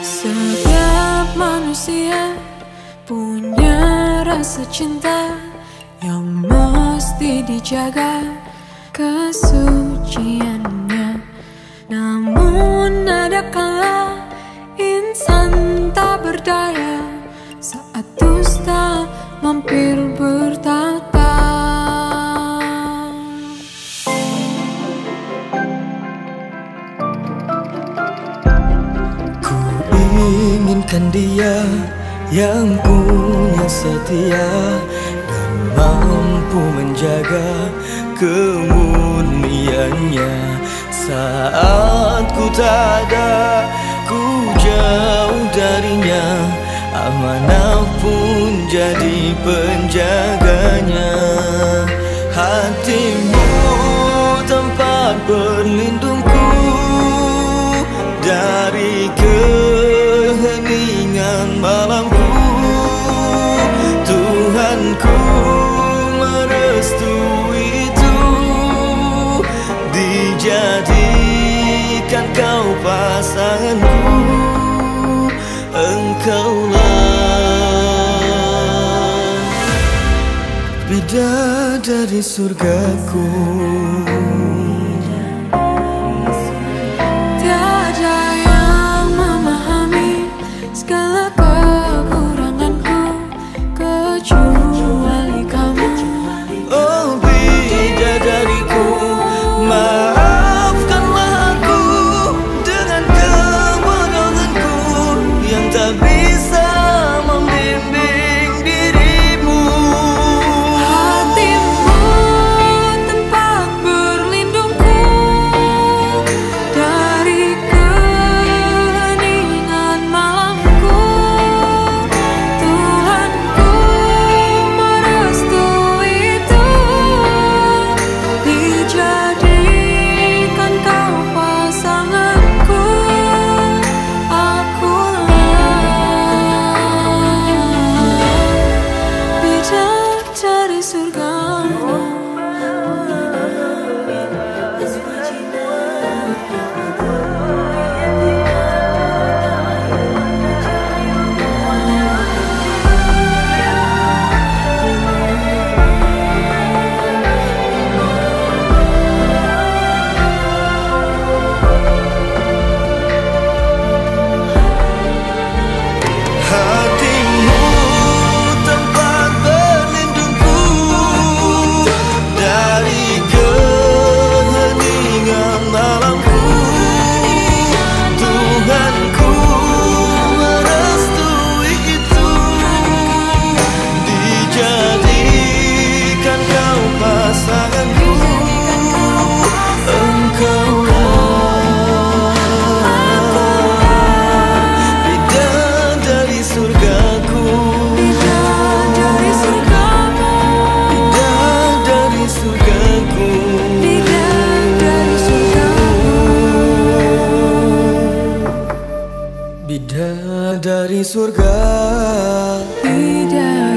Setiap manusia punya rasa cinta yang mesti dijaga kesuciannya. Namun ada kala inginkan dia yang punya setia dan mampu menjaga kemuniannya. Saat ku tak ada ku jauh darinya amanah pun jadi penjaganya Dijadikan kau pasanganku Engkaulah Bidadari surgaku tak Bidadari surga. Bidadari